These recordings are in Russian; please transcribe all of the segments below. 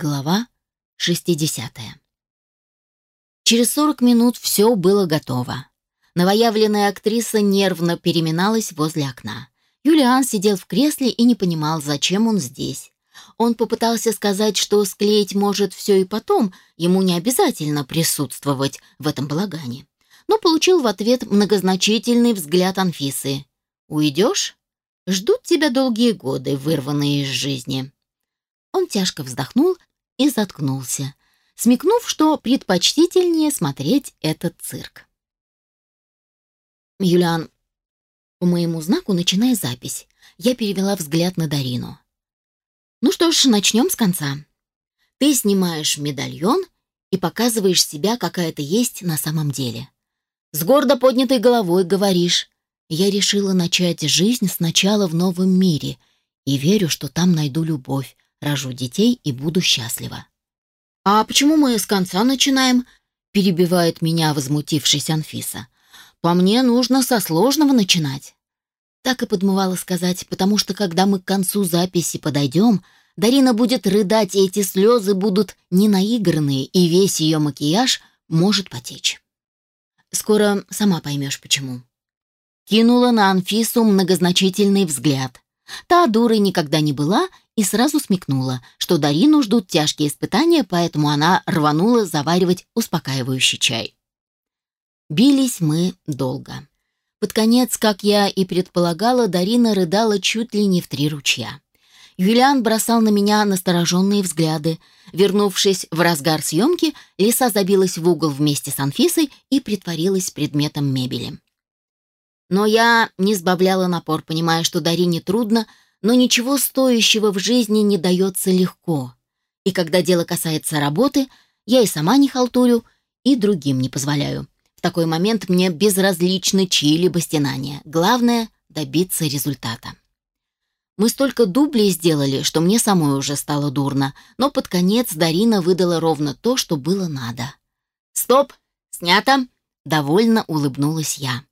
Глава 60. Через 40 минут все было готово. Новоявленная актриса нервно переминалась возле окна. Юлиан сидел в кресле и не понимал, зачем он здесь. Он попытался сказать, что склеить может все и потом, ему не обязательно присутствовать в этом балагане. Но получил в ответ многозначительный взгляд Анфисы. «Уйдешь? Ждут тебя долгие годы, вырванные из жизни». Он тяжко вздохнул и заткнулся, смекнув, что предпочтительнее смотреть этот цирк. «Юлиан, по моему знаку начинай запись». Я перевела взгляд на Дарину. «Ну что ж, начнем с конца. Ты снимаешь медальон и показываешь себя, какая ты есть на самом деле. С гордо поднятой головой говоришь, я решила начать жизнь сначала в новом мире и верю, что там найду любовь, рожу детей и буду счастлива. «А почему мы с конца начинаем?» — перебивает меня возмутившись Анфиса. «По мне нужно со сложного начинать». Так и подмывала сказать, потому что когда мы к концу записи подойдем, Дарина будет рыдать, и эти слезы будут не наигранные, и весь ее макияж может потечь. Скоро сама поймешь, почему. Кинула на Анфису многозначительный взгляд. Та дурой никогда не была и сразу смекнула, что Дарину ждут тяжкие испытания, поэтому она рванула заваривать успокаивающий чай. Бились мы долго. Под конец, как я и предполагала, Дарина рыдала чуть ли не в три ручья. Юлиан бросал на меня настороженные взгляды. Вернувшись в разгар съемки, Лиса забилась в угол вместе с Анфисой и притворилась предметом мебели. Но я не сбавляла напор, понимая, что Дарине трудно, но ничего стоящего в жизни не дается легко. И когда дело касается работы, я и сама не халтурю, и другим не позволяю. В такой момент мне безразличны чьи-либо стенания. Главное — добиться результата. Мы столько дублей сделали, что мне самой уже стало дурно, но под конец Дарина выдала ровно то, что было надо. «Стоп! Снято!» — довольно улыбнулась я.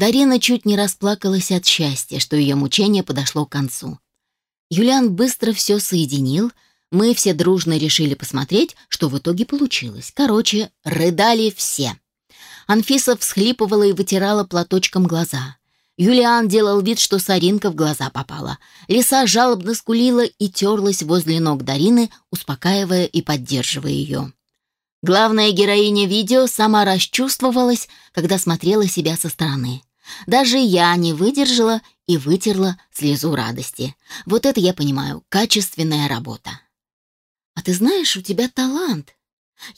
Дарина чуть не расплакалась от счастья, что ее мучение подошло к концу. Юлиан быстро все соединил, мы все дружно решили посмотреть, что в итоге получилось. Короче, рыдали все. Анфиса всхлипывала и вытирала платочком глаза. Юлиан делал вид, что соринка в глаза попала. Лиса жалобно скулила и терлась возле ног Дарины, успокаивая и поддерживая ее. Главная героиня видео сама расчувствовалась, когда смотрела себя со стороны. Даже я не выдержала и вытерла слезу радости. Вот это я понимаю, качественная работа. А ты знаешь, у тебя талант.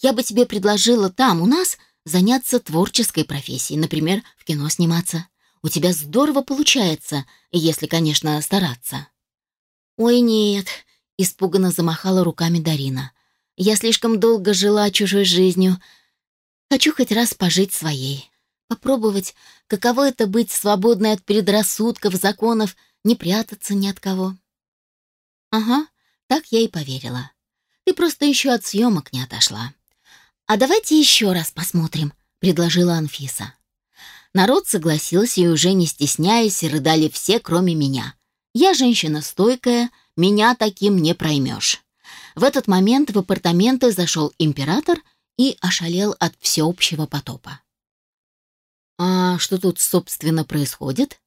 Я бы тебе предложила там, у нас, заняться творческой профессией, например, в кино сниматься. У тебя здорово получается, если, конечно, стараться. Ой, нет, испуганно замахала руками Дарина. Я слишком долго жила чужой жизнью. Хочу хоть раз пожить своей. Попробовать, каково это быть свободной от предрассудков, законов, не прятаться ни от кого. Ага, так я и поверила. Ты просто еще от съемок не отошла. А давайте еще раз посмотрим, предложила Анфиса. Народ согласился и уже не стесняясь, рыдали все, кроме меня. Я женщина стойкая, меня таким не проймешь. В этот момент в апартаменты зашел император и ошалел от всеобщего потопа. «А что тут, собственно, происходит?»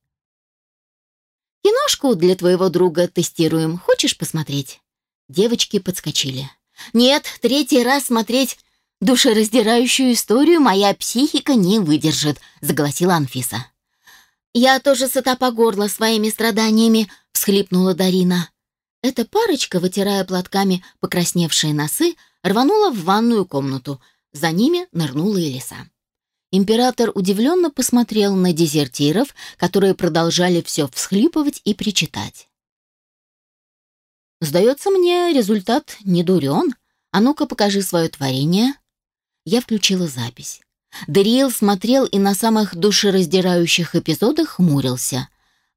«Киношку для твоего друга тестируем. Хочешь посмотреть?» Девочки подскочили. «Нет, третий раз смотреть душераздирающую историю моя психика не выдержит», — заголосила Анфиса. «Я тоже сыта по горло своими страданиями», — всхлипнула Дарина. Эта парочка, вытирая платками покрасневшие носы, рванула в ванную комнату. За ними нырнула и лиса. Император удивленно посмотрел на дезертиров, которые продолжали все всхлипывать и причитать. «Сдается мне, результат не дурен. А ну-ка, покажи свое творение». Я включила запись. Дариэл смотрел и на самых душераздирающих эпизодах хмурился,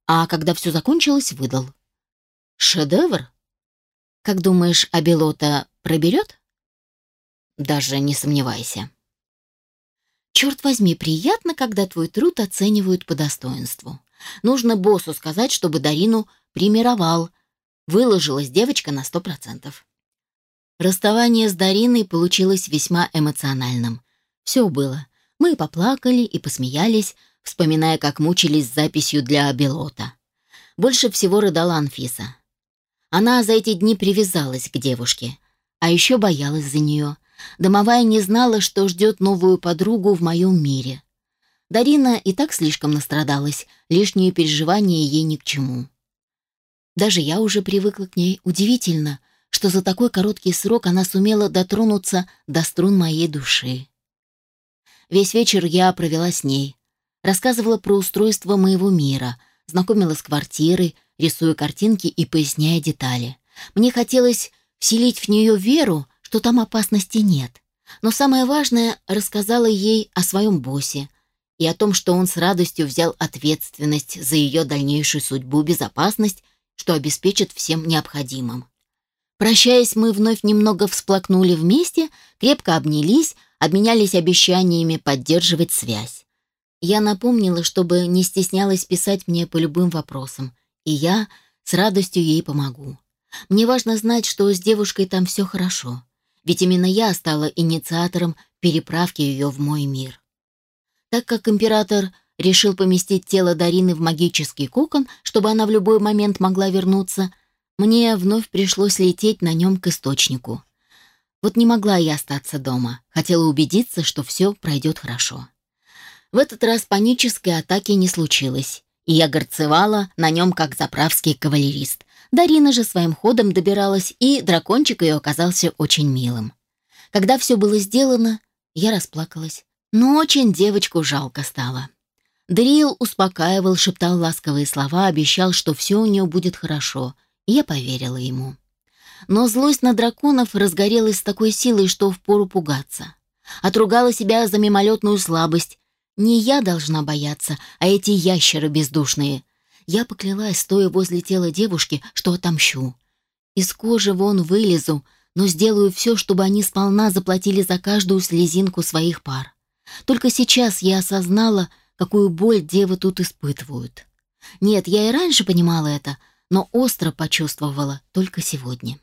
а когда все закончилось, выдал. «Шедевр? Как думаешь, Абелота проберет?» «Даже не сомневайся». Черт возьми, приятно, когда твой труд оценивают по достоинству. Нужно боссу сказать, чтобы Дарину примировал. Выложилась девочка на сто процентов. Расставание с Дариной получилось весьма эмоциональным. Все было. Мы поплакали и посмеялись, вспоминая, как мучились с записью для Белота. Больше всего рыдала Анфиса. Она за эти дни привязалась к девушке, а еще боялась за нее. Домовая не знала, что ждет новую подругу в моем мире. Дарина и так слишком настрадалась, лишние переживания ей ни к чему. Даже я уже привыкла к ней. Удивительно, что за такой короткий срок она сумела дотронуться до струн моей души. Весь вечер я провела с ней. Рассказывала про устройство моего мира, знакомила с квартирой, рисуя картинки и поясняя детали. Мне хотелось вселить в нее веру, что там опасности нет. Но самое важное, рассказала ей о своем боссе и о том, что он с радостью взял ответственность за ее дальнейшую судьбу, безопасность, что обеспечит всем необходимым. Прощаясь, мы вновь немного всплакнули вместе, крепко обнялись, обменялись обещаниями поддерживать связь. Я напомнила, чтобы не стеснялась писать мне по любым вопросам, и я с радостью ей помогу. Мне важно знать, что с девушкой там все хорошо, ведь именно я стала инициатором переправки ее в мой мир. Так как император решил поместить тело Дарины в магический кокон, чтобы она в любой момент могла вернуться, мне вновь пришлось лететь на нем к источнику. Вот не могла я остаться дома. Хотела убедиться, что все пройдет хорошо. В этот раз панической атаки не случилось, и я горцевала на нем как заправский кавалерист. Дарина же своим ходом добиралась, и дракончик ее оказался очень милым. Когда все было сделано, я расплакалась, но очень девочку жалко стало. Дрил успокаивал, шептал ласковые слова, обещал, что все у нее будет хорошо — я поверила ему. Но злость на драконов разгорелась с такой силой, что впору пугаться. Отругала себя за мимолетную слабость. Не я должна бояться, а эти ящеры бездушные. Я поклялась, стоя возле тела девушки, что отомщу. Из кожи вон вылезу, но сделаю все, чтобы они сполна заплатили за каждую слезинку своих пар. Только сейчас я осознала, какую боль девы тут испытывают. Нет, я и раньше понимала это, но остро почувствовала только сегодня.